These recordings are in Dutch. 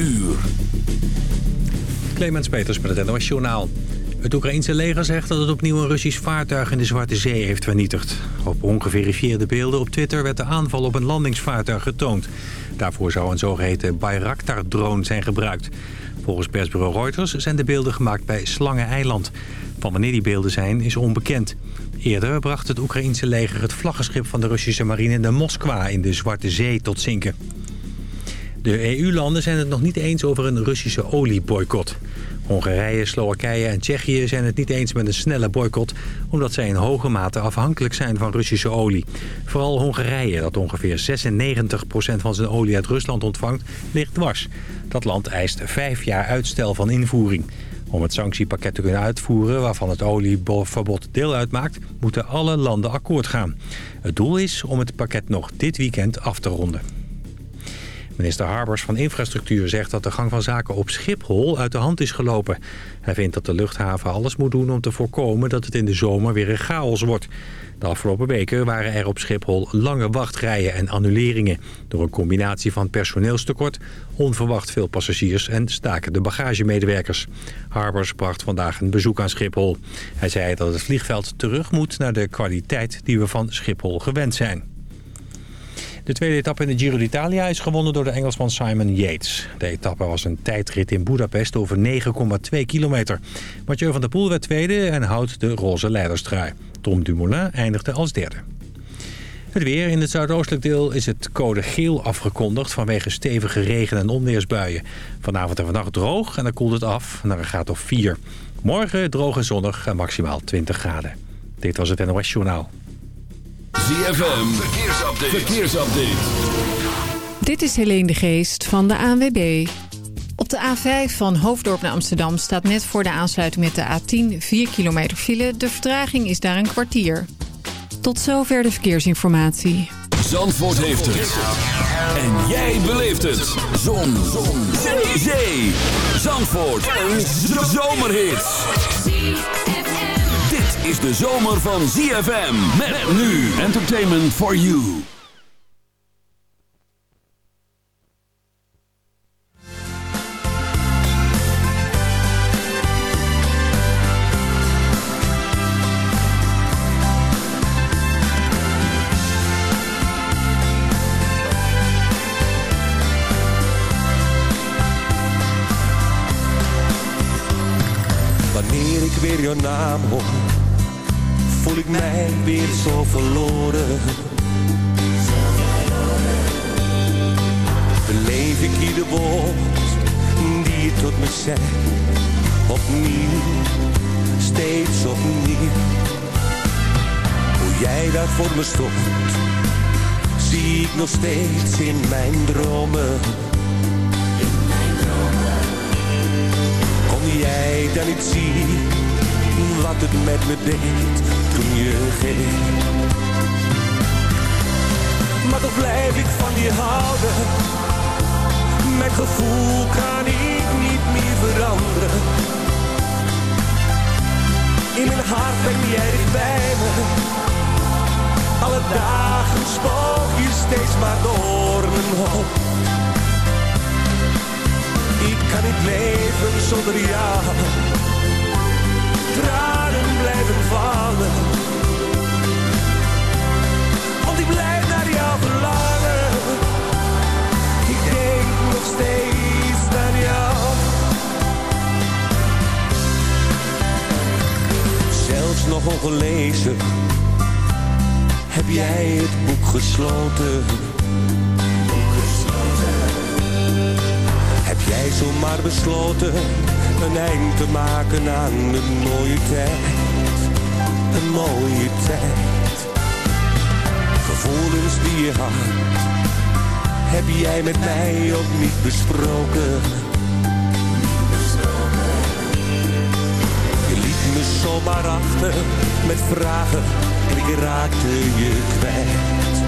uur. Clemens Peters met het NOS Journaal. Het Oekraïense leger zegt dat het opnieuw een Russisch vaartuig in de Zwarte Zee heeft vernietigd. Op ongeverifieerde beelden op Twitter werd de aanval op een landingsvaartuig getoond. Daarvoor zou een zogeheten Bayraktar-drone zijn gebruikt. Volgens persbureau Reuters zijn de beelden gemaakt bij Slangen-eiland. Van wanneer die beelden zijn is onbekend. Eerder bracht het Oekraïense leger het vlaggenschip van de Russische marine de Moskwa in de Zwarte Zee tot zinken. De EU-landen zijn het nog niet eens over een Russische olieboycott. Hongarije, Slowakije en Tsjechië zijn het niet eens met een snelle boycott... omdat zij in hoge mate afhankelijk zijn van Russische olie. Vooral Hongarije, dat ongeveer 96% van zijn olie uit Rusland ontvangt, ligt dwars. Dat land eist vijf jaar uitstel van invoering. Om het sanctiepakket te kunnen uitvoeren waarvan het olieverbod deel uitmaakt... moeten alle landen akkoord gaan. Het doel is om het pakket nog dit weekend af te ronden. Minister Harbers van Infrastructuur zegt dat de gang van zaken op Schiphol uit de hand is gelopen. Hij vindt dat de luchthaven alles moet doen om te voorkomen dat het in de zomer weer een chaos wordt. De afgelopen weken waren er op Schiphol lange wachtrijen en annuleringen... door een combinatie van personeelstekort, onverwacht veel passagiers en stakende bagagemedewerkers. Harbers bracht vandaag een bezoek aan Schiphol. Hij zei dat het vliegveld terug moet naar de kwaliteit die we van Schiphol gewend zijn. De tweede etappe in de Giro d'Italia is gewonnen door de Engelsman Simon Yates. De etappe was een tijdrit in Budapest over 9,2 kilometer. Mathieu van der Poel werd tweede en houdt de roze leiderstrui. Tom Dumoulin eindigde als derde. Het weer. In het zuidoostelijk deel is het code geel afgekondigd vanwege stevige regen- en onweersbuien. Vanavond en vannacht droog en dan koelt het af naar een graad of 4. Morgen droog en zonnig en maximaal 20 graden. Dit was het NOS Journaal. ZFM, verkeersupdate. verkeersupdate. Dit is Helene de Geest van de ANWB. Op de A5 van Hoofddorp naar Amsterdam staat net voor de aansluiting met de A10 4 kilometer file. De vertraging is daar een kwartier. Tot zover de verkeersinformatie. Zandvoort heeft het. En jij beleeft het. Zon. Zon. Zee. Zandvoort. Een zomerhit is de zomer van ZFM. Met nu Entertainment for You. Zo verloren. Beleef ik ieder woord die je tot me zegt, opnieuw, steeds opnieuw. Hoe jij daar voor me stond, zie ik nog steeds in mijn dromen. In mijn dromen. Kon jij dan niet zien, wat het met me deed? toen je ging. Maar toch blijf ik van je houden. Mijn gevoel kan ik niet meer veranderen. In mijn hart ben jij dicht bij me. Alle dagen spook je steeds maar door mijn hoofd. Ik kan niet leven zonder jou tranen blijven vallen. Want ik blijf naar jou verlangen. Ik denk nog steeds aan jou. Zelfs nog ongelezen heb jij het boek gesloten. Heb jij zomaar besloten een eind te maken aan een mooie tijd. Een mooie tijd. Gevoelens die je had, heb jij met mij ook niet besproken. Je liet me zomaar achter met vragen en ik raakte je kwijt.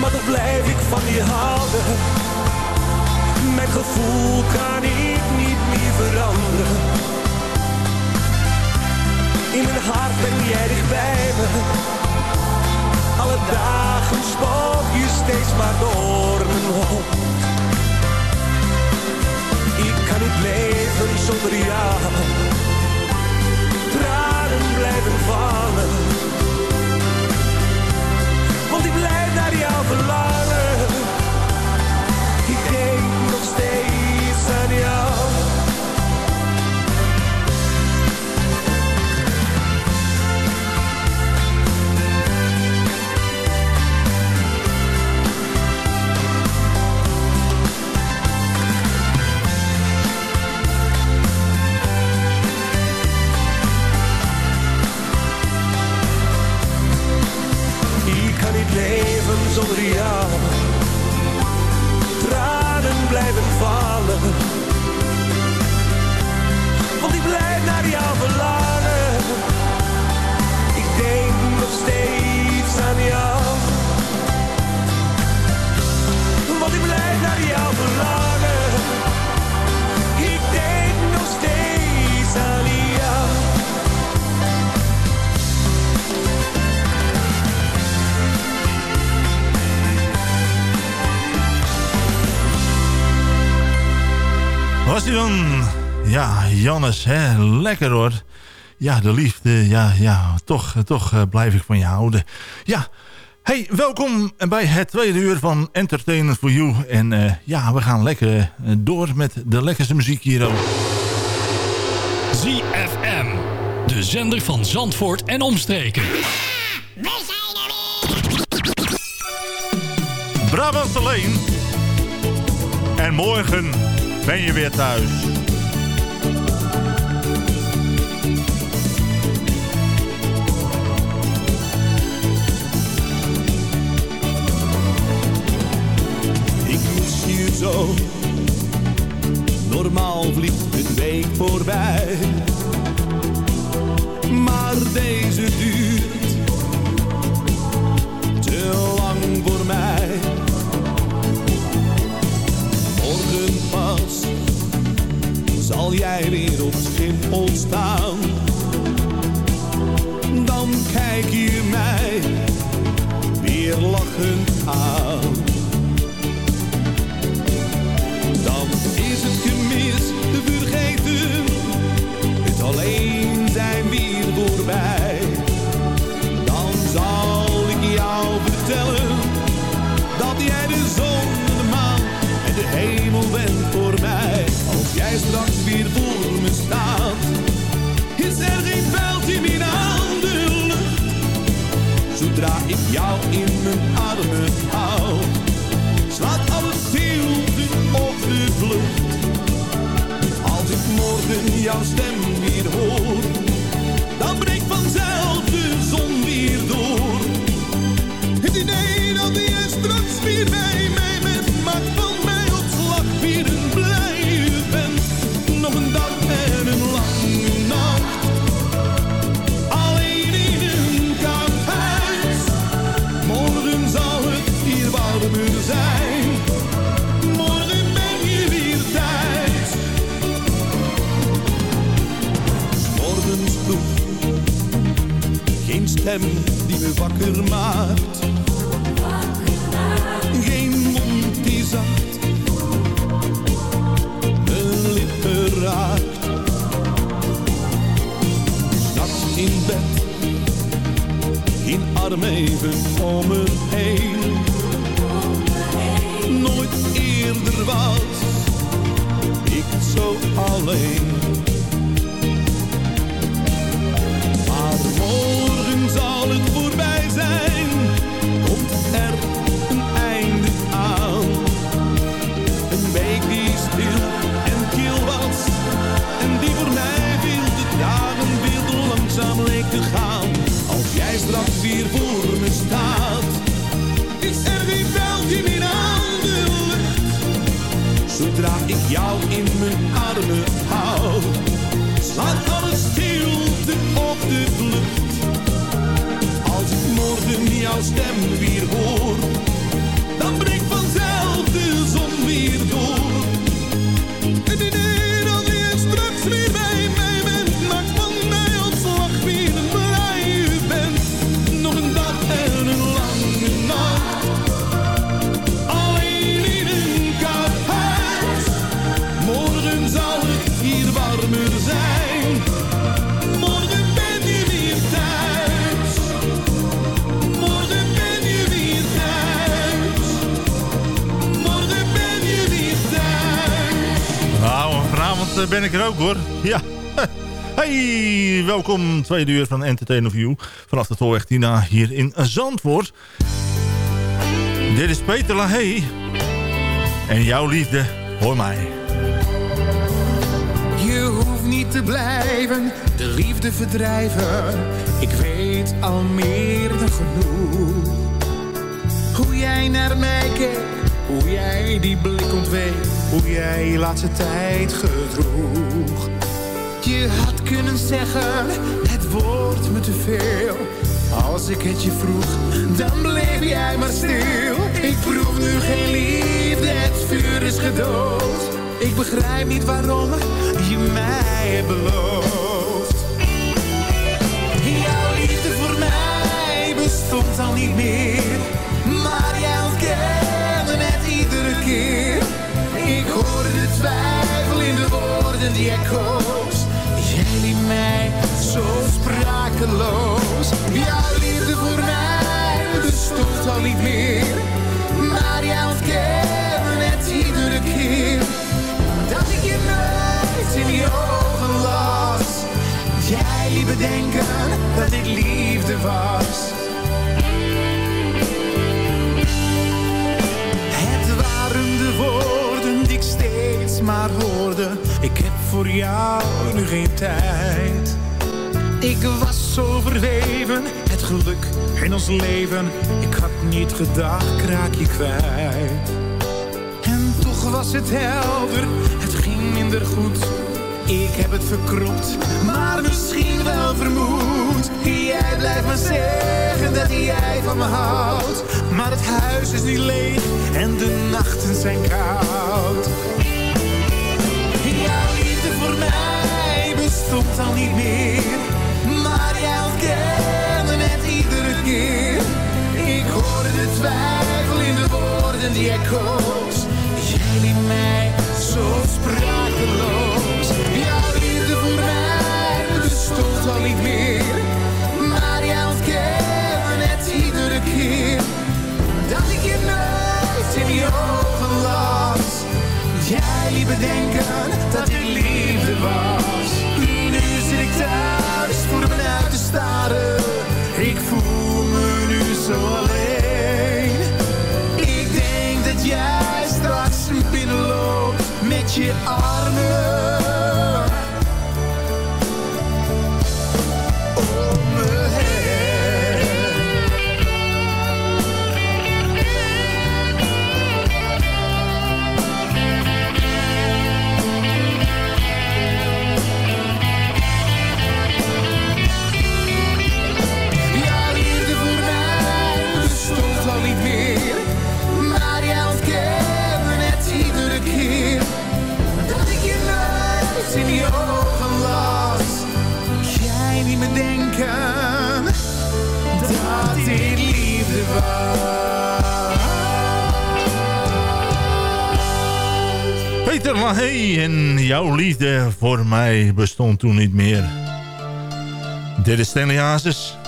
Maar toch blijf ik van je houden met gevoel kan ik niet meer veranderen. In mijn hart ben jij dichtbij me. Alle dagen spook je steeds maar door mijn hoofd. Ik kan niet leven zonder jou. Tranen blijven vallen. Want ik blijf naar jou verlangen. Was hij dan. Ja, Jannes, hè? lekker hoor. Ja, de liefde, ja, ja, toch, toch uh, blijf ik van je houden. Ja, hey, welkom bij het tweede uur van Entertainment for You. En uh, ja, we gaan lekker uh, door met de lekkerste muziek hier ook. ZFM, de zender van Zandvoort en omstreken. We zijn er weer! Brabant alleen. En morgen ben je weer thuis. Ik mis je zo. Normaal vliegt een week voorbij. Maar deze duurt pas zal jij weer op Schiphol staan. Dan kijk je mij weer lachend aan. Mijn armen hou, slaat alles stilte op de vlucht. Als ik morgen jouw stem die me wakker maakt. Geen mond die zacht mijn lippen raakt. S'nachts in bed, geen arm even om me heen. Nooit eerder was ik zo alleen. Stem ben ik er ook hoor. Ja. Hey, welkom tweede uur van Entertainment of You. Vanaf de Tolweg Tina hier in Zandvoort. Dit is Peter Lahey. En jouw liefde, hoor mij. Je hoeft niet te blijven, de liefde verdrijven. Ik weet al meer dan genoeg. Hoe jij naar mij keek, hoe jij die blik ontweek. Hoe jij je laatste tijd gedroeg. Je had kunnen zeggen, het wordt me te veel. Als ik het je vroeg, dan bleef jij maar stil. Ik proef nu geen liefde, het vuur is gedood. Ik begrijp niet waarom je mij hebt beloofd. Jouw liefde voor mij bestond al niet meer. Ik hoorde de twijfel in de die echo's. Jij liet mij zo sprakeloos. Jouw liefde voor mij bestond al niet meer. Maar jij ontkende het iedere keer. Dat ik je nooit in je ogen las. Jij bedenken dat ik liefde was. Voor jou nu geen tijd. Ik was zo verweven, het geluk in ons leven. Ik had niet gedacht, raak je kwijt. En toch was het helder, het ging minder goed. Ik heb het verkropt, maar misschien wel vermoed. Jij blijft maar zeggen dat jij van me houdt. Maar het huis is nu leeg en de nachten zijn koud. Bestond al niet meer. Maar jij ontkende het iedere keer. Ik hoorde de twijfel in de woorden die jij koos. Jij liet mij zo sprakeloos. Jouw liefde voor mij bestond al niet meer. Maar jij ontkende het iedere keer. Dat ik je nooit in je ogen las. Jij liet bedenken dat dit liefde was. Voor uit te staren. Ik voel me nu zo alleen. Ik denk dat jij straks binnenloopt met je armen. Voor mij bestond toen niet meer. Dit is Stanley Hazes.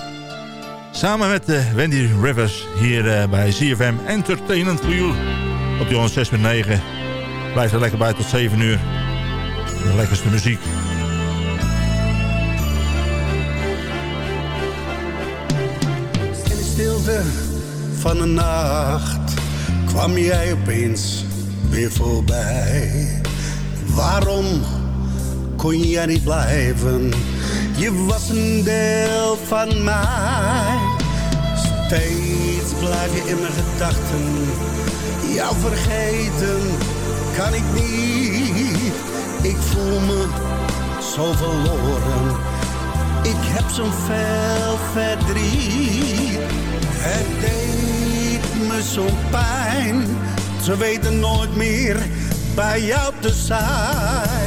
Samen met eh, Wendy Rivers hier eh, bij CFM Entertainment for You. Op die 106.9. Blijf er lekker bij tot 7 uur. De lekkerste muziek. In de stilte van de nacht kwam jij opeens weer voorbij. Waarom kon jij niet blijven? Je was een deel van mij. Steeds blijf je in mijn gedachten. Jou vergeten kan ik niet. Ik voel me zo verloren. Ik heb zo'n veel verdriet. Het deed me zo'n pijn. Ze weten nooit meer bij jou te zijn.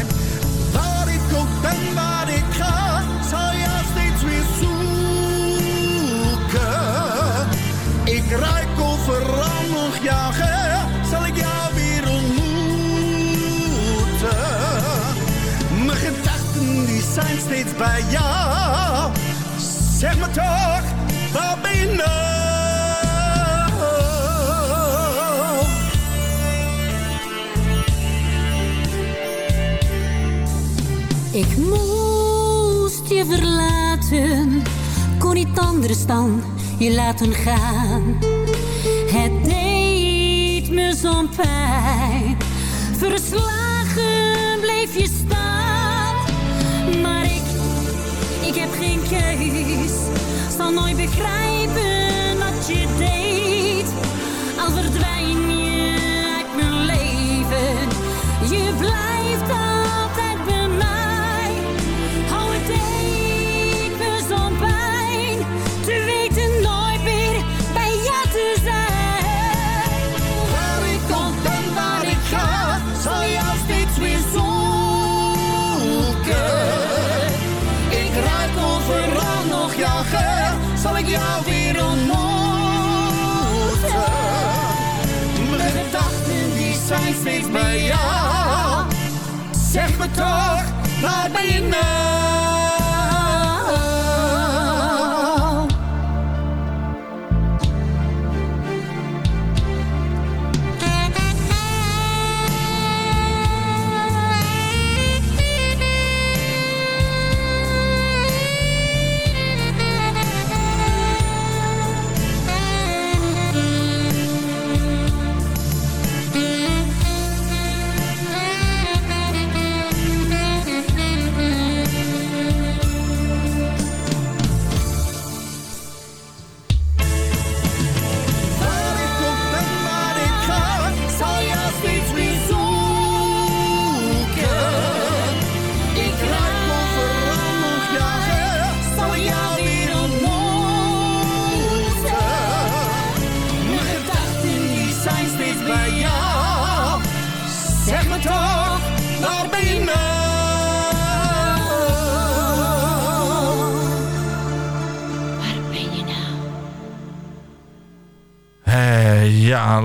Zijn steeds bij jou. Zeg me toch, waar ben je nou? Ik moest je verlaten, kon niet anders dan je laten gaan. Het deed me zo'n pijn, verslagen bleef je staan. Ik heb geen keus, zal nooit begrijpen wat je deed. Al verdwijn je uit mijn leven, je blijft Maar ja, Zeg me toch, waar ben je nou?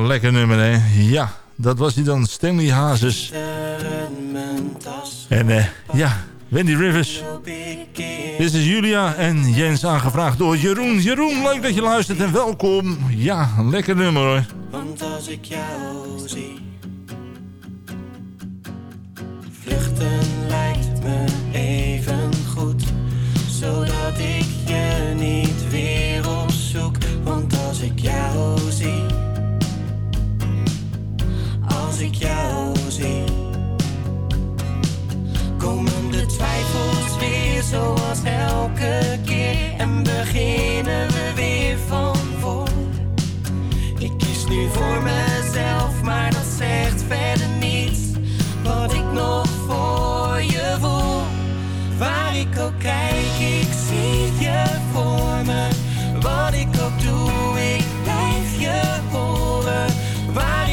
lekker nummer, hè? Ja, dat was die dan, Stanley Hazes. En eh, ja, Wendy Rivers. Dit is Julia en Jens aangevraagd door Jeroen. Jeroen, leuk dat je luistert en welkom. Ja, lekker nummer hoor. Want als ik jou zie, vluchten lijkt me even goed, zodat ik je niet weer opzoek. Want als ik jou zie als ik jou zie. Komen de twijfels weer zoals elke keer en beginnen we weer van voor. Ik kies nu voor mezelf, maar dat zegt verder niets wat ik nog voor je voel. Waar ik ook kijk, ik zie je voor me. Wat ik ook doe, ik blijf je horen. Waar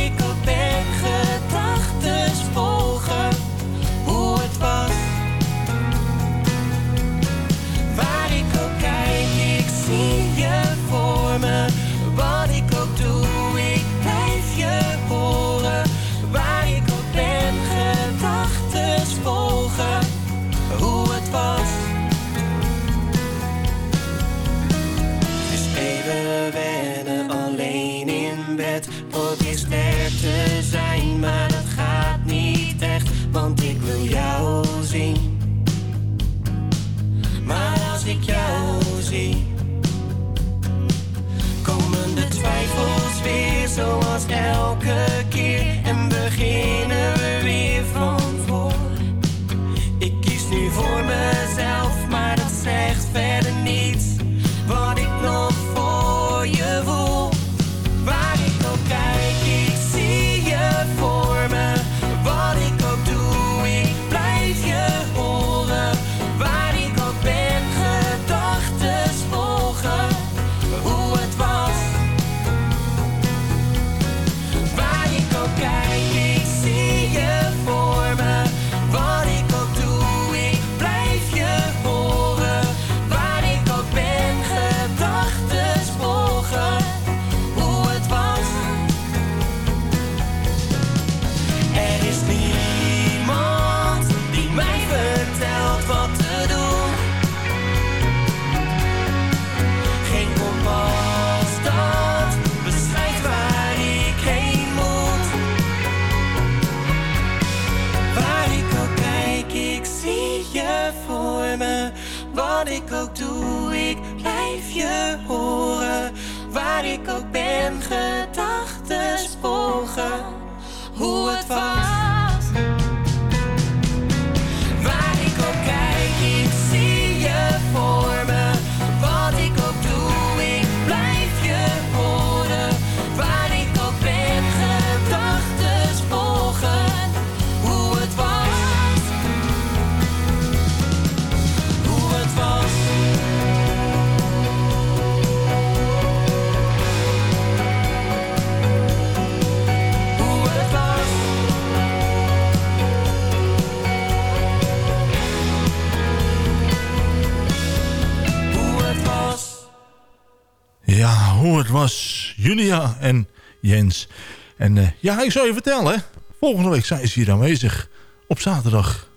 Julia en Jens. En eh, ja, ik zou je vertellen, volgende week zijn ze hier aanwezig. Op zaterdag.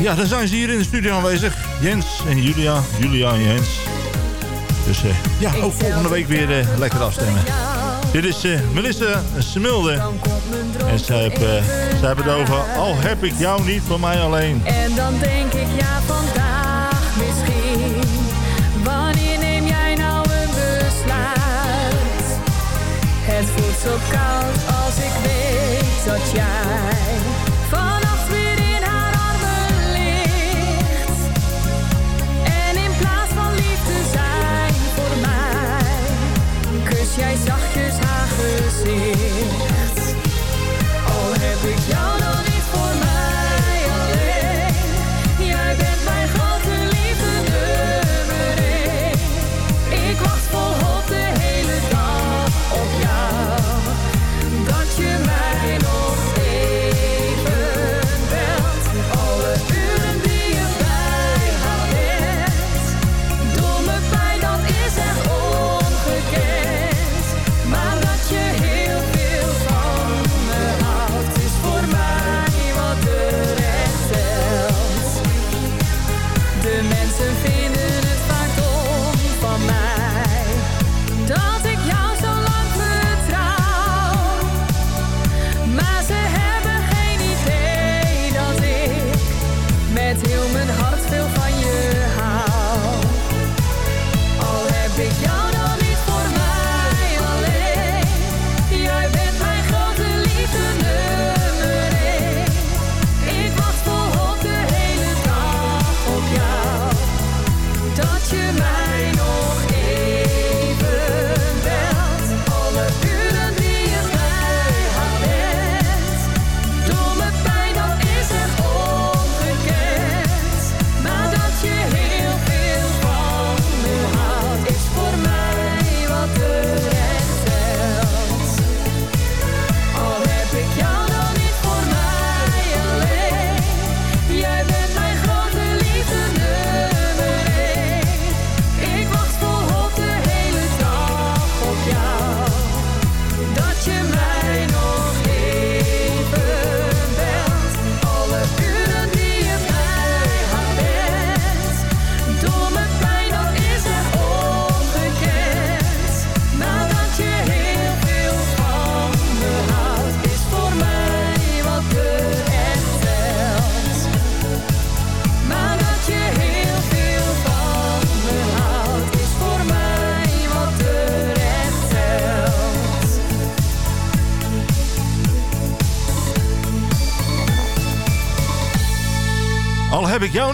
Ja, dan zijn ze hier in de studio aanwezig. Jens en Julia, Julia en Jens. Dus eh, ja, ook volgende week weer eh, lekker afstemmen. Dit is Melissa Smilde. En zij, zij hebben het over Al heb ik jou niet, voor mij alleen. En dan denk ik ja vandaag. Zo koud als ik weet dat jij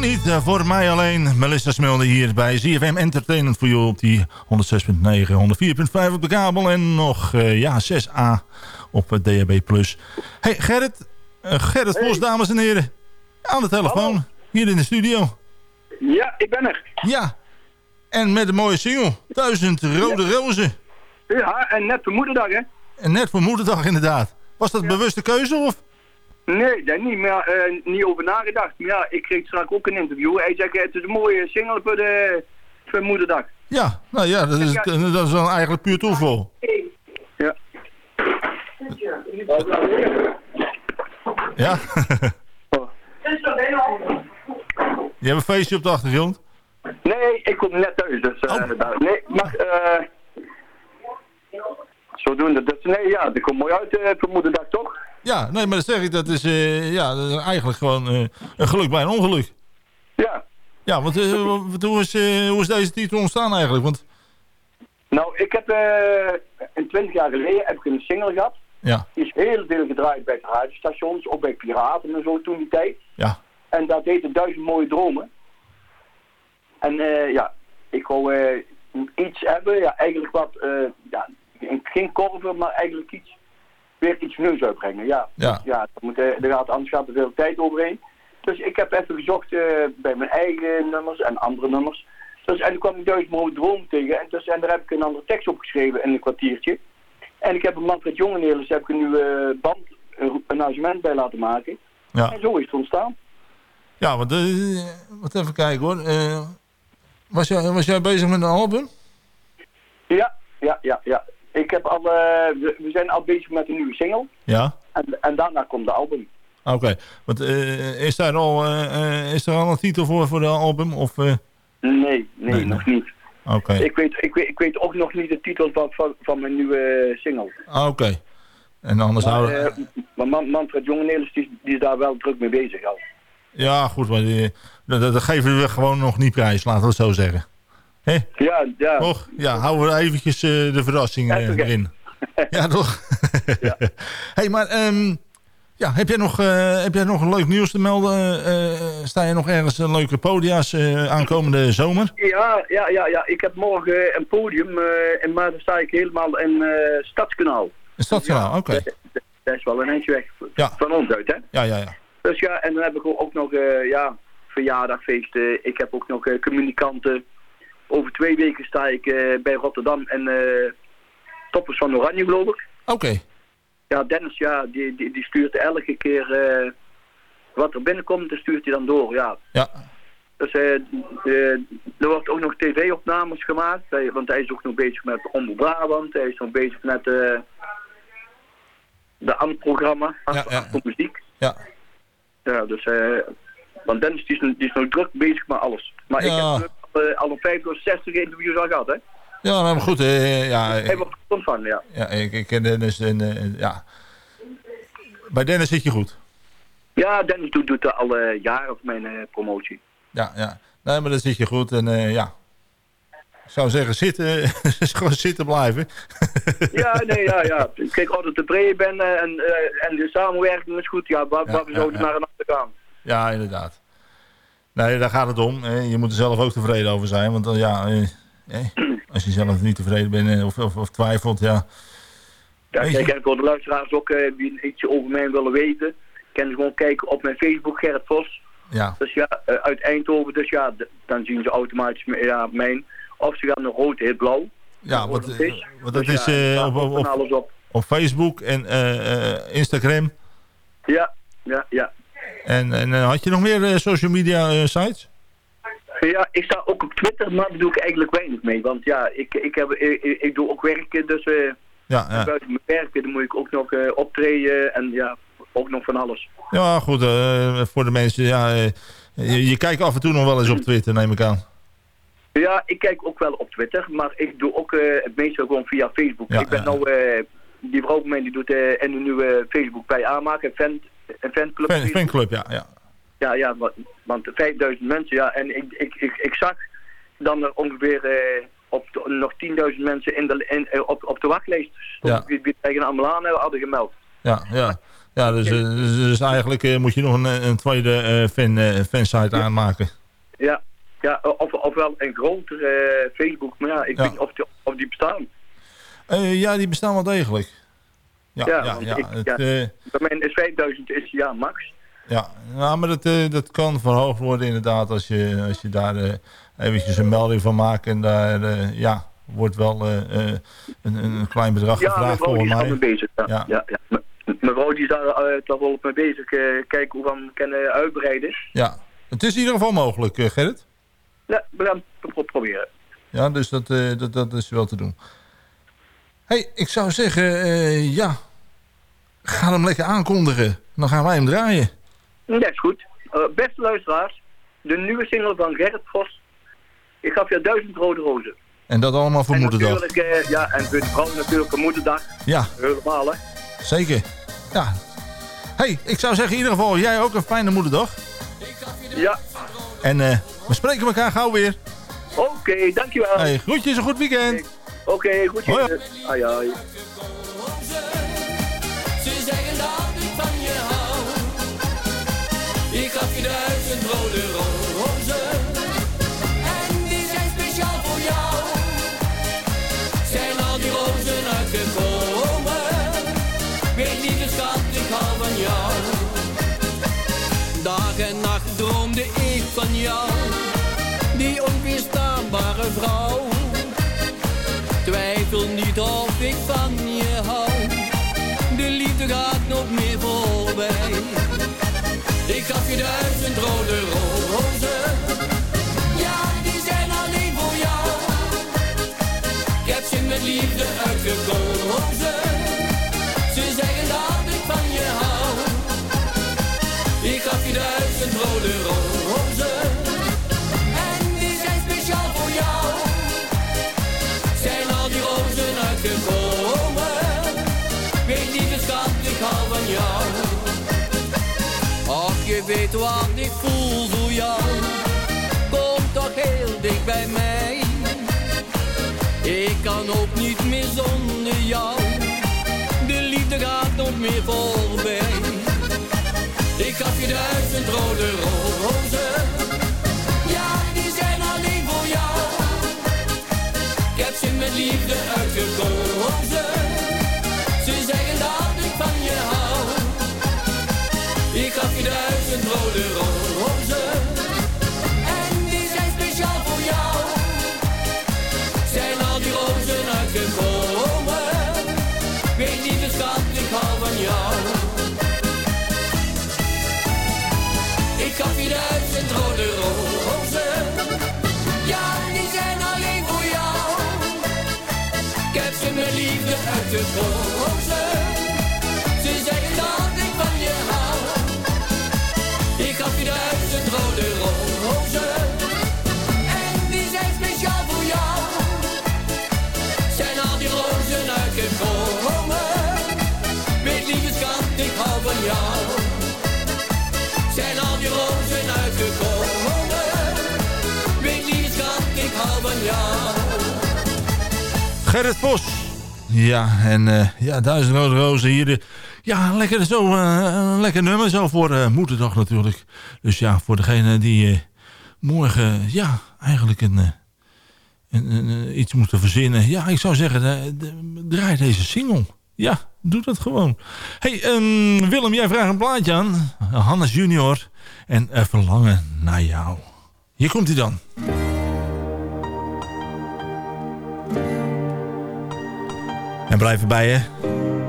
Niet, eh, voor mij alleen. Melissa Smilde hier bij ZFM Entertainment voor jou op die 106.9, 104.5 op de kabel. En nog eh, ja, 6A op het DHB+. Hey Gerrit, eh, Gerrit Vos, dames en heren. Aan de telefoon, hier in de studio. Ja, ik ben er. Ja, en met een mooie single. Duizend rode rozen. Ja, en net voor moederdag, hè? En net voor moederdag inderdaad. Was dat een bewuste keuze of? Nee, daar niet, meer, eh, niet over nagedacht. Maar ja, ik kreeg straks ook een interview. Hij zegt, het is een mooie single voor, de, voor moederdag. Ja, nou ja, dat is, dat is dan eigenlijk puur toeval. Ja. Ja? Je hebt een feestje op de achtergrond? Nee, ik kom net thuis, dus... eh, daar- nee, maar... eh zodoende. Dus nee, ja, dat komt mooi uit eh, voor moederdag, toch? Ja, nee, maar dat zeg ik, dat is, eh, ja, dat is eigenlijk gewoon eh, een geluk bij een ongeluk. Ja. Ja, want eh, hoe, is, hoe is deze titel ontstaan eigenlijk? Want, Nou, ik heb in 20 jaar geleden heb ik een single gehad. ja, Die is heel veel gedraaid bij de radiostations, ook bij piraten en zo toen die tijd. ja, En dat heette Duizend Mooie Dromen. En ja, ik wou iets hebben, ja, eigenlijk wat, ja, geen korven, maar eigenlijk iets, weer iets nieuws uitbrengen. Ja, Ja. ja dat moet, eh, er gaat, anders gaat er veel tijd overheen. Dus ik heb even gezocht eh, bij mijn eigen nummers en andere nummers. Dus, en toen kwam ik Duizend Mooie Dromen tegen en, dus, en daar heb ik een andere tekst opgeschreven in een kwartiertje. En ik heb een Manfred Jongenelis, heb ik een nieuwe band, een, een arrangement bij laten maken. ja. En zo is het ontstaan. Ja, want, eh, wat even kijken hoor. Was, jij, was jij bezig met een album? Ja, ja, ja, ja. Ik heb al, eh, we, we zijn al bezig met een nieuwe single. Ja. En, en daarna komt de album. Oké, want eh, is, daar al, eh, is er al een titel voor, voor de album? Of, eh? Nee, nee, nog niet. Oké, Ik, weet, ik, weet, ik weet ook nog niet de titel van, van, van mijn nieuwe single. Oké. En anders Maar, houden... maar Man- Manfred Jongenelis die, die is daar wel druk mee bezig al. Ja, goed, maar die, dat, dat geven we gewoon nog niet prijs, laten we het zo zeggen. Hè? Ja, ja. Toch? Ja, houden we eventjes eh, de verrassing Ja, oké. erin. ja, toch? hey, maar ehm, ja, heb, jij nog, eh, heb jij nog leuk nieuws te melden? Sta je nog ergens een leuke podia's aankomende zomer? Ja, ja, ja, ja. Ik heb morgen een podium en maar dan sta ik helemaal in Stadskanaal. Een stadskanaal, oké. Dat, dat is wel een eindje weg Ja. van ons uit, hè? Ja, ja, ja. Dus ja, en dan heb ik ook nog ja, verjaardagfeesten. Ik heb ook nog communicanten. Over twee weken sta ik eh, bij Rotterdam en eh Toppers van Oranje, geloof ik. Oké. Ja, Dennis, ja, die, die, die stuurt elke keer eh, wat er binnenkomt, dat stuurt hij dan door, ja. Ja. Dus er wordt ook nog tv-opnames gemaakt, hij- want hij is ook nog bezig met Omroep Brabant. Hij is nog bezig met de AN-programma, Ja, ja. muziek. Ja. Ja, dus, eh want Dennis die is, die is nog druk bezig met alles. Maar Ja. ik heb al een 50 of 60 interviews al gehad, hè. Ja, nou, maar goed. eh, ja, ik, wordt ontvangen, ja. ja, ik, ik ken Dennis en eh, ja. Bij Dennis zit je goed. Ja, Dennis doet, doet al eh, jaren mijn promotie. Ja, ja. Nee, maar dan zit je goed en ja. Ik zou zeggen, zitten, gewoon zitten blijven. Ja, nee, ja, ja. Kijk, als ik tevreden ben en, en de samenwerking is goed, ja, waar, Ja, waar we zouden ja. naar een ander gaan. Ja, inderdaad. Nee, daar gaat het om. Je moet er zelf ook tevreden over zijn. Want dan, ja, eh, eh, als je zelf niet tevreden bent eh, of, of, of twijfelt, ja. Ja, kijk, en voor de luisteraars ook eh, die iets over mij willen weten, kunnen ze gewoon kijken op mijn Facebook, Gerrit Vos. Ja, Dus ja, eh, uit Eindhoven, dus ja, dan zien ze automatisch ja, mijn. Of ze gaan naar rood, hit, blauw. ja want, eh, dat Dus is ja, eh, daar op, op, op, alles op. op Facebook en eh, eh, Instagram. Ja, ja, ja. En, en eh, had je nog meer eh, social media eh, sites? Ja, ik sta ook op Twitter, maar daar doe ik eigenlijk weinig mee. Want ja, ik, ik, heb, ik, doe ook werken, dus eh, Ja, ja. buiten mijn werken dan moet ik ook nog optreden en ja, ook nog van alles. ja goed. voor de mensen, ja, je, je kijkt af en toe nog wel eens op Twitter, neem ik aan. Ja, ik kijk ook wel op Twitter, maar ik doe ook het meeste gewoon via Facebook. Ja, ik ben nou, eh, die vrouw van mij die doet in een nieuwe Facebook bij aanmaken, fan, een fanclub. Fan, fanclub, ja. ja. Ja, ja, want, want 5000 mensen, ja, en ik, ik, ik, ik zag dan er ongeveer eh, op de- nog 10.000 mensen in de, in, eh, op, op de wachtlijst stonden Ja. die, die tegen hebben, hadden gemeld. Ja, ja. ja dus, eh, dus, dus eigenlijk eh, moet je nog een, een tweede fan, fansite aanmaken. Ja, ja of, ofwel een grotere Facebook, maar ja, ik Ja. weet niet of die, of die bestaan. Ja, die bestaan wel degelijk. Ja, ja, Ja, ja. want ik- het, ja. eh, Bij mij is 5000 is ja max. ja. ja maar dat, eh, dat kan verhoogd worden inderdaad als je, als je daar eh, eventjes een melding van maakt. En daar ja, wordt wel een, een klein bedrag Ja, mijn gevraagd volgens al mij. bezig. Ja, Ja. ja. ja, M- Mijn vrouw die is daar toch wel op mee bezig. kijken hoe we hem kunnen uitbreiden. Ja, het is in ieder geval mogelijk, Gerrit. Ja, we gaan het pro- proberen. Ja, dus dat, dat, dat is wel te doen. Hey, ik zou zeggen, eh, ja, ga hem lekker aankondigen. Dan gaan wij hem draaien. Dat is goed. Eh, beste luisteraars, de nieuwe single van Gerrit Vos. Ik gaf je duizend rode rozen. En dat allemaal voor En moederdag. eh, ja, en voor de vrouw natuurlijk voor moederdag. Ja, Helemaal, hè. zeker. Ja. hey, ik zou zeggen in ieder geval, jij ook een fijne moederdag. Ja, En we spreken elkaar gauw weer. oké, dankjewel. Hey, groetjes, een goed weekend. Oké, goed. Hoi. Ai, ai. Ze zeggen dat ik van je hou. Ik gaf je duizend rode rozen. En die zijn speciaal voor jou. Zijn al die rozen uitgekomen. Weet lieve schat, ik hou van jou. Dag en nacht droomde ik van jou. Die onweerstaanbare vrouw. Duizend rode rozen. Je weet wat ik voel voor jou. Kom toch heel dicht bij mij. Ik kan ook niet meer zonder jou. De liefde gaat nog meer voorbij. Ik gaf je duizend rode rozen. Ja, die zijn alleen voor jou. Ik heb ze met liefde uitgekozen. Uitgekozen. Ze zeggen dat ik van je hou. Ik gaf je duizend rode rozen. En die zijn speciaal voor jou. Zijn al die rozen uitgekomen. Weet lieve schat, ik hou van jou. Zijn al die rozen uitgekomen. Weet lieve schat, ik hou van jou. Gerrit Vos. Ja, en eh, ja, duizend rode rozen hier. de- ja, lekker, zo, eh, een lekker nummer zo voor uh, moederdag natuurlijk. Dus ja, voor degene die eh, morgen ja, eigenlijk een, eh, een, een, iets moeten verzinnen. Ja, ik zou zeggen, eh, draai deze single. Ja, doe dat gewoon. hey, ehm, Willem, jij vraagt een plaatje aan. Hannes junior. En eh, verlangen naar jou. Hier komt hij dan. En blijf erbij, hè.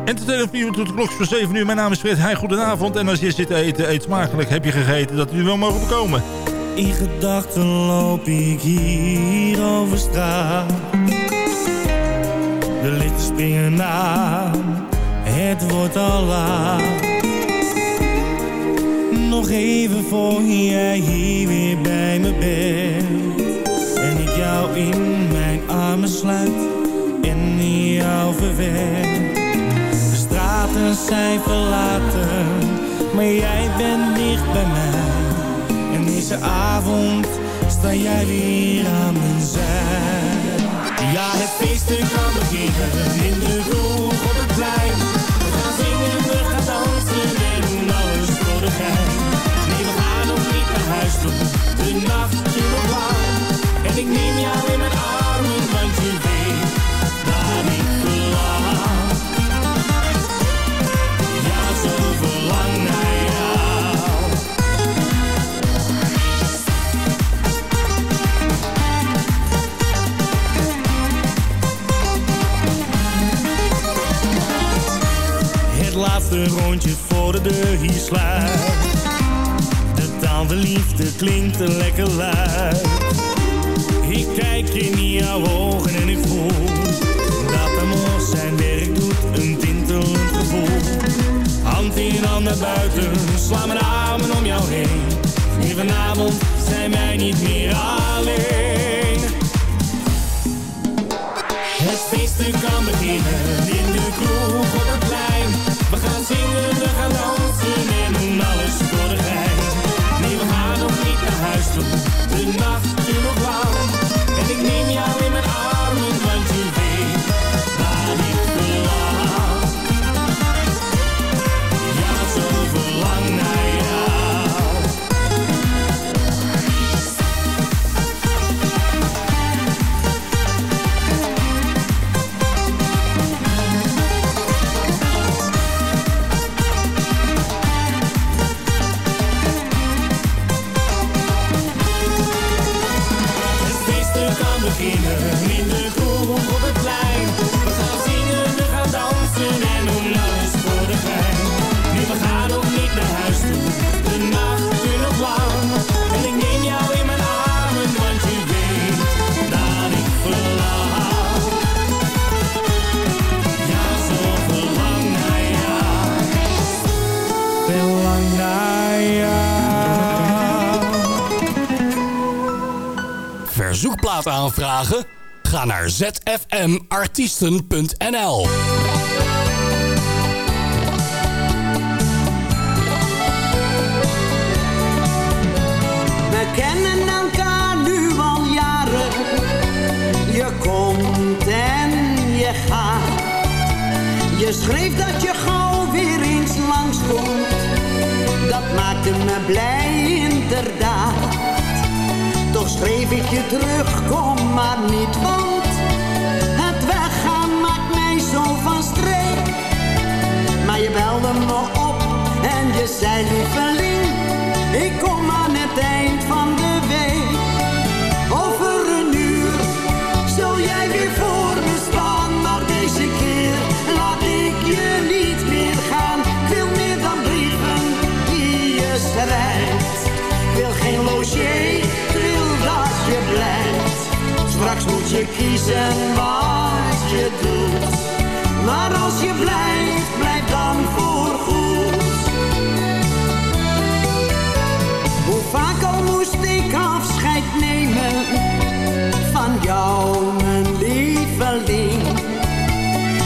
Entertainer 4 uur tot de klok voor 7 uur. Mijn naam is Fred Heij, goedenavond. En als je zit te eten, eet smakelijk. Heb je gegeten dat u wel mogen bekomen. In gedachten loop ik hier over straat. De lichten springen aan, het wordt al laat. Nog even voor jij hier weer bij me bent. En ik jou in mijn armen sluit De straten zijn verlaten, maar jij bent dicht bij mij. En deze avond sta jij weer aan mijn zij. Ja, het feesten kan beginnen in de laatste rondje voor de deur hier sluit. De taal de liefde klinkt een lekker luid. Ik kijk in jouw ogen en ik voel dat amor zijn werk doet, een tintelend gevoel. Hand in hand naar buiten, sla mijn armen om jou heen. Hier vanavond zijn wij niet meer alleen. Het feesten kan beginnen in de kroeg. We gaan zingen, we gaan dansen en doen alles voor de gein. aanvragen? Ga naar zfmartiesten.nl We kennen elkaar nu al jaren. Je komt en je gaat. Je schreef dat je gauw weer eens langskomt. Dat maakte me blij inderdaad Schreef ik je terug, kom maar niet, want het weggaan maakt mij zo van streek. Maar je belde me op en je zei lieveling, ik kom aan het eind van de week. Over een uur zul jij weer voor me staan, maar deze keer laat ik je niet meer gaan. Wil meer dan brieven die je schrijft. Wil geen logier, Straks moet je kiezen wat je doet. Maar als je blijft, blijf dan voorgoed. Hoe vaak al moest ik afscheid nemen van jou, mijn lieveling.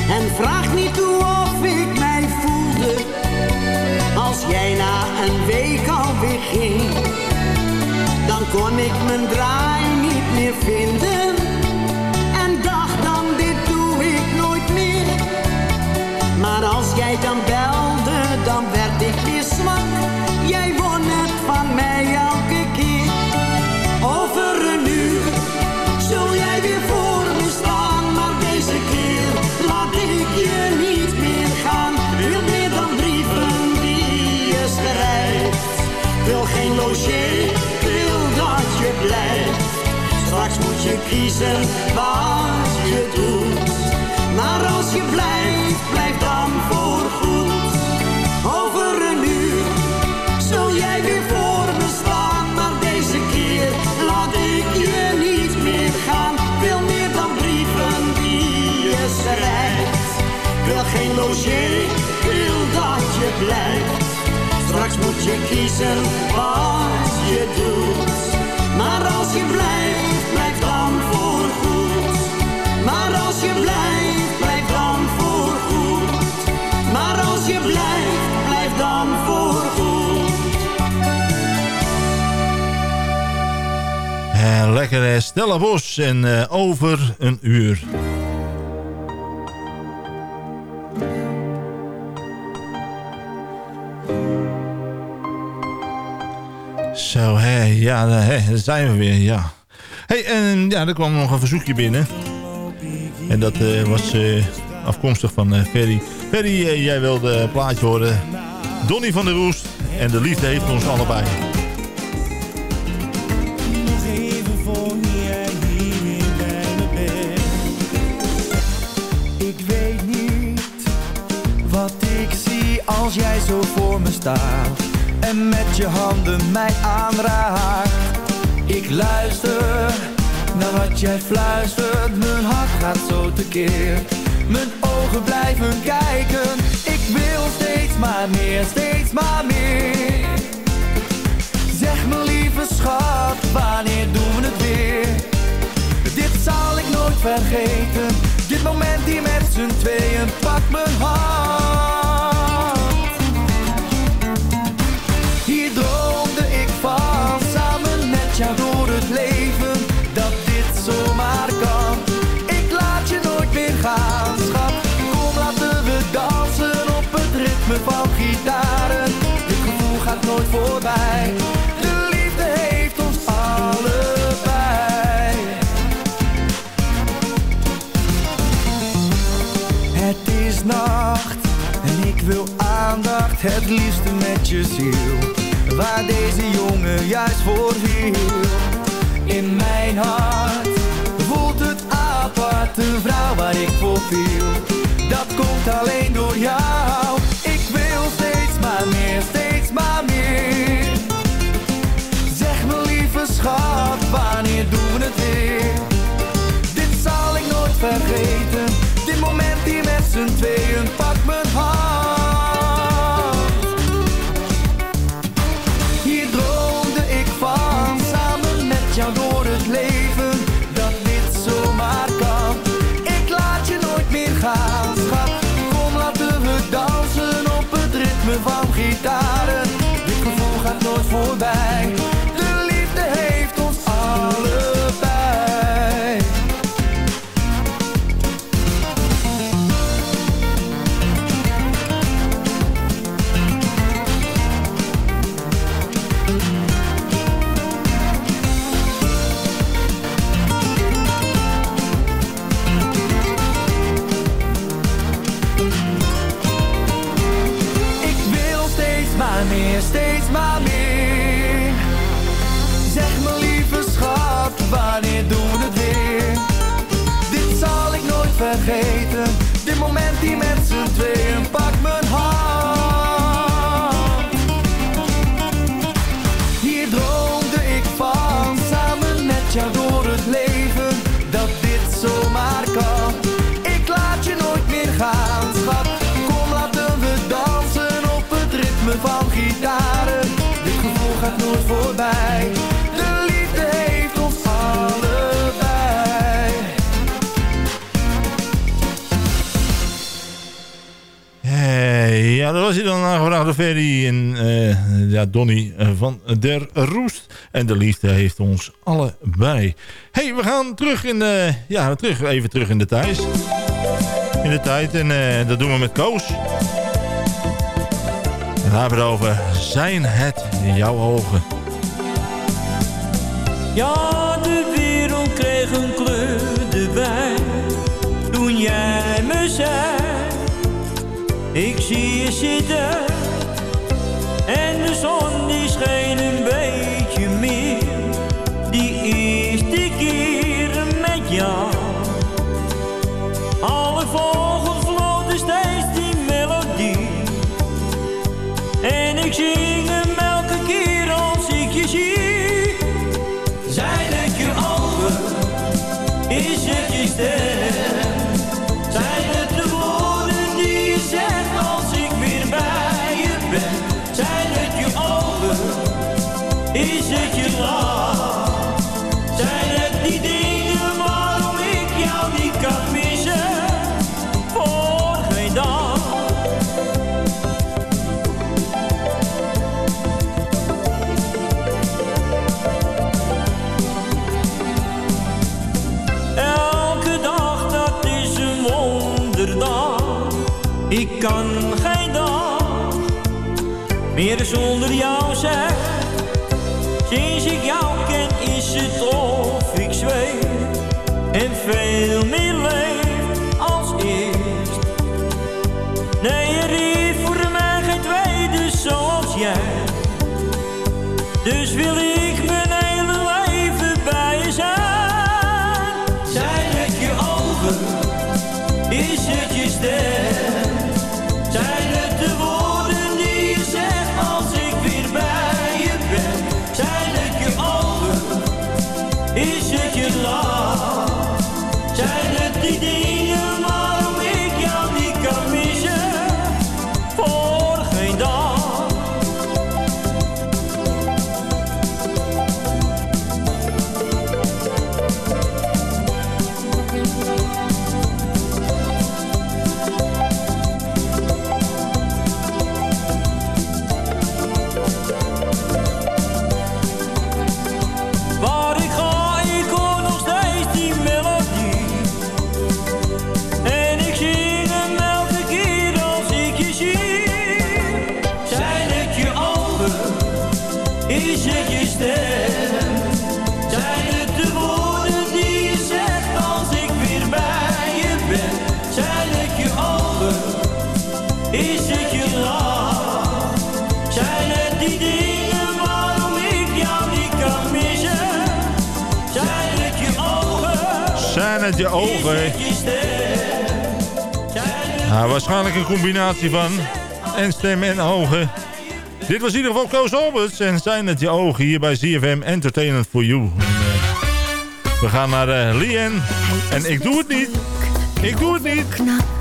En vraag niet hoe of ik mij voelde als jij na een week alweer ging. Dan kon ik mijn draai niet meer vinden kiezen wat je doet. Maar als je blijft, blijf dan voorgoed. Over een uur zul jij weer voor me staan. Maar deze keer laat ik je niet meer gaan. Wil meer dan brieven die je schrijft. Wil geen logier, wil dat je blijft. Straks moet je kiezen wat je doet. Maar als je blijft, Eh, lekker eh, Stella Bos en eh, over een uur. Zo, hé, ja, hé, daar zijn we weer, ja. hey, en ja, er kwam nog een verzoekje binnen. En dat eh, was eh, afkomstig van eh, Ferry. Ferry, eh, jij wilde plaatje horen. Donny van der Roest. En de liefde heeft ons allebei. Als jij zo voor me staat. En met je handen mij aanraakt. Ik luister naar wat jij fluistert. Mijn hart gaat zo tekeer. Mijn ogen blijven kijken. Ik wil steeds maar meer, steeds maar meer. Zeg me lieve schat, wanneer doen we het weer? Dit zal ik nooit vergeten. Dit moment hier met z'n tweeën, pak mijn hand. Voorbij. De liefde heeft ons allebei. Het is nacht en ik wil aandacht, het liefste met je ziel. Waar deze jongen juist voor viel. In mijn hart voelt het apart, een vrouw waar ik voor viel. Dat komt alleen door jou. Ik wil steeds maar meer, wanneer doen we het weer? Dit zal ik nooit vergeten. Dit moment hier met z'n tweeën, pak mijn hand. Sarah Verdi en uh, ja, Donny eh, van der Roest. En de liefde heeft ons allebei. hey, we gaan terug in de, ja, terug, even terug in de tijd. In de tijd en dat doen we met Koos. En daar hebben we het over. Zijn het jouw ogen? Ja, de wereld kreeg een kleur erbij. Toen jij me zei, ik zie je zitten zon die scheen. Sinds ik jou ken is het of ik zweef. En veel meer leef als eerst. Nee, er is voor mij geen tweede zoals jij. Dus wil ik mijn hele leven bij je zijn. Zijn het je ogen? Is het je ster? combinatie van. En stem en ogen. Dit was in ieder geval Koos Alberts. En zijn het je ogen hier bij ZFM Entertainment for You. Eh, we gaan naar uh, Lien. En ik doe het niet. Ik doe het niet.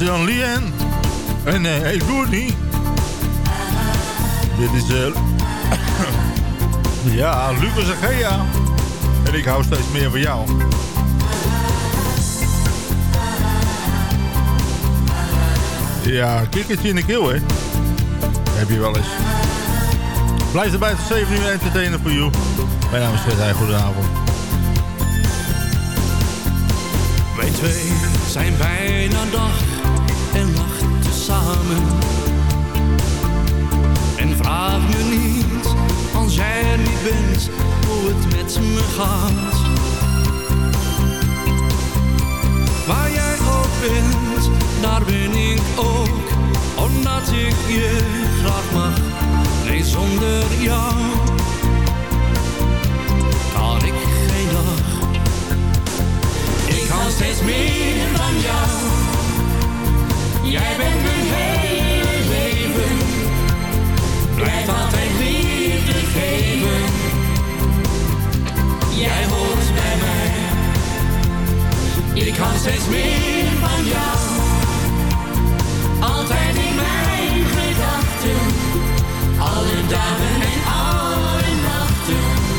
Sebastian Lien. En uh, hey niet. Dit is... Uh, ja, Lucas en En ik hou steeds meer van jou. Ja, kikkertje in de keel, hè. Heb je wel eens. Blijf erbij te 7 uur entertainer voor jou. Mijn naam is Fred goedenavond. Wij twee zijn bijna dag en vraag me niet, als jij er niet bent, hoe het met me gaat. Waar jij ook bent, daar ben ik ook, omdat ik je graag mag. Nee, zonder jou kan ik geen dag. Ik hou steeds meer van jou. Jij bent mijn hele leven. Blijf altijd liefde geven. Jij hoort bij mij. Ik hou steeds meer van jou. Altijd in mijn gedachten. Alle dagen en alle nachten.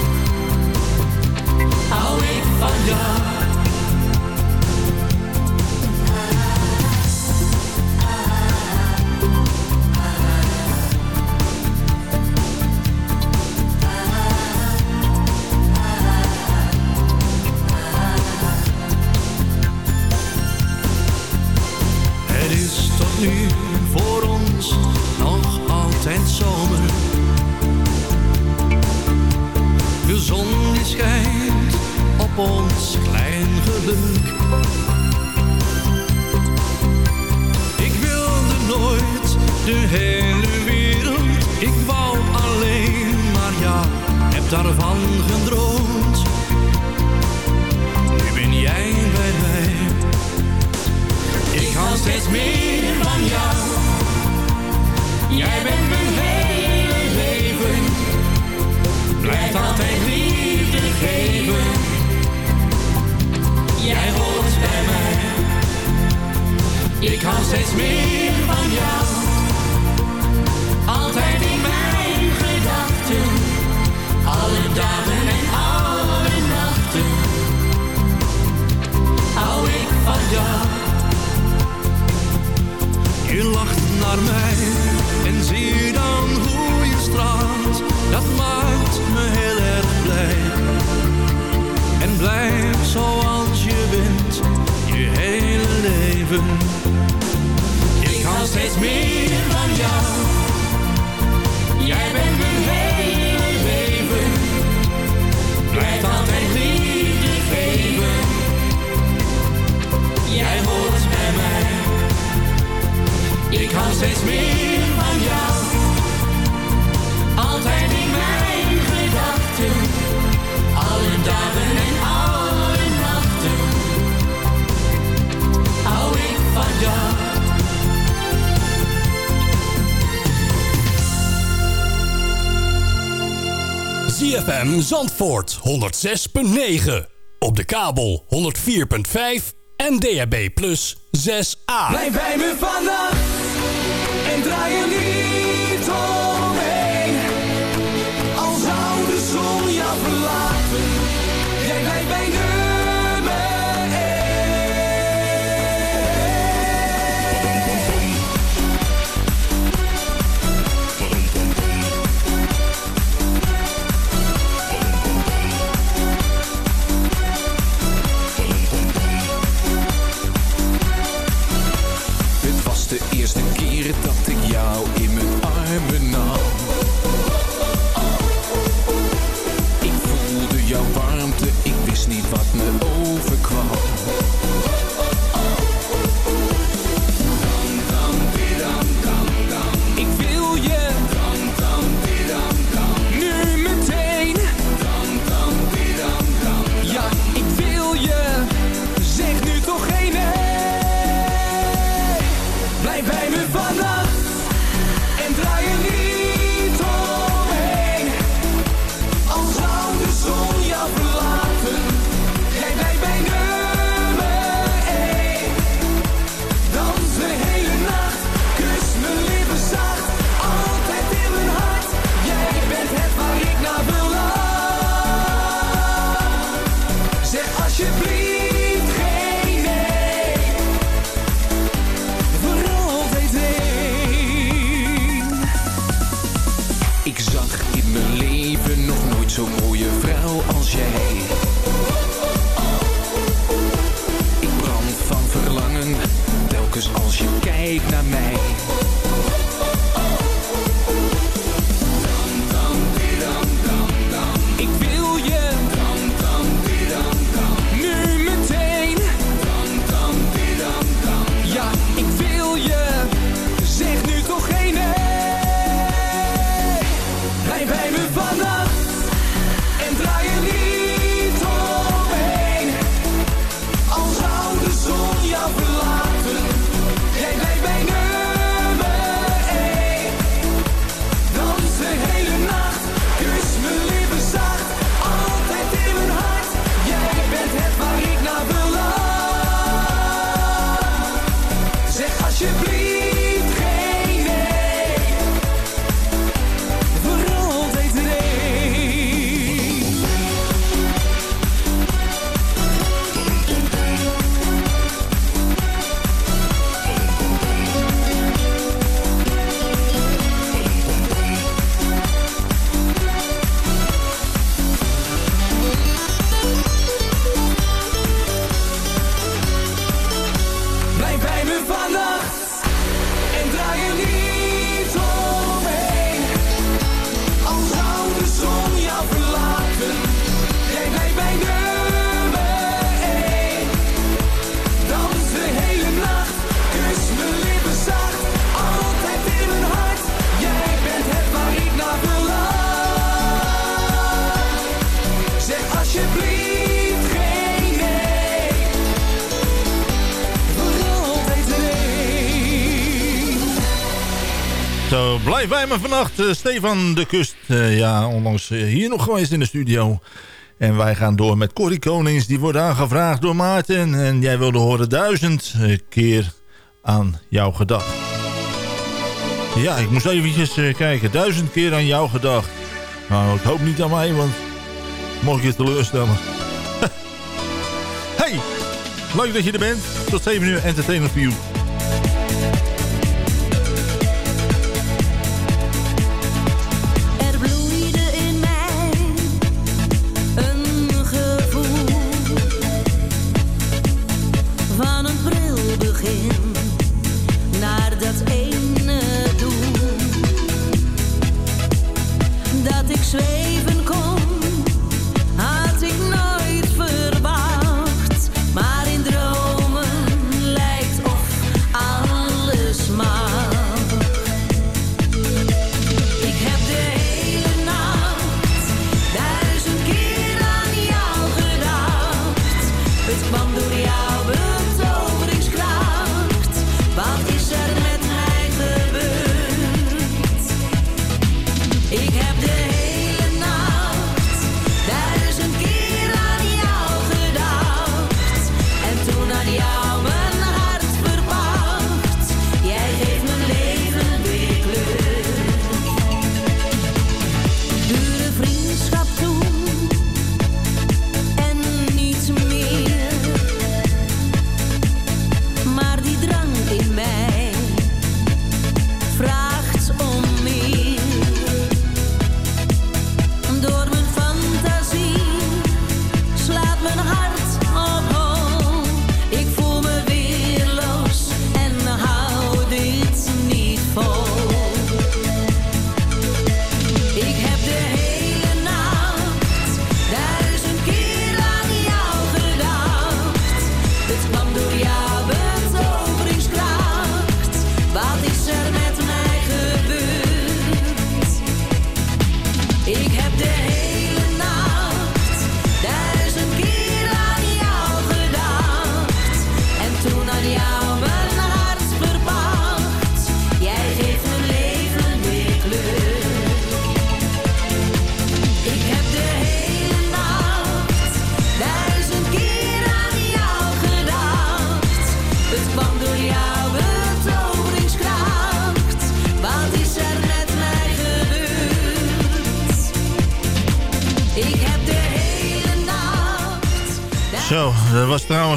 Ik hou steeds meer van jou. Altijd in mijn gedachten. Alle dagen en alle nachten. Hou ik van jou. CFM Zandvoort 106.9. Op de kabel 104.5 en DHB Plus 6A. Blijf bij me vandaag. believe. blijf bij me vannacht. Eh, Stefan de Kust, eh, ja, onlangs eh, hier nog geweest in de studio. En wij gaan door met Corrie Konings. Die wordt aangevraagd door Maarten. En jij wilde horen duizend keer aan jouw gedacht. Ja, ik moest eventjes kijken. Duizend keer aan jouw gedacht. Nou, ik hoop niet aan mij, want mocht je teleurstellen. hey, leuk dat je er bent. Tot 7 uur Entertainment View.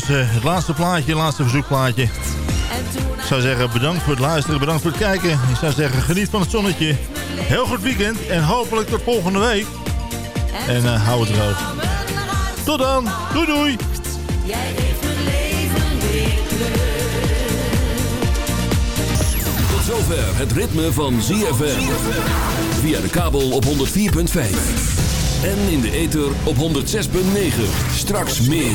Eh, het laatste plaatje, het laatste verzoekplaatje. Ik zou zeggen bedankt voor het luisteren, bedankt voor het kijken. Ik zou zeggen geniet van het zonnetje. Heel goed weekend en hopelijk tot volgende week. En eh, hou het droog. Tot dan, doei doei! Tot zover het ritme van ZFM. Via de kabel op 104.5. En in de ether op 106.9. Straks meer.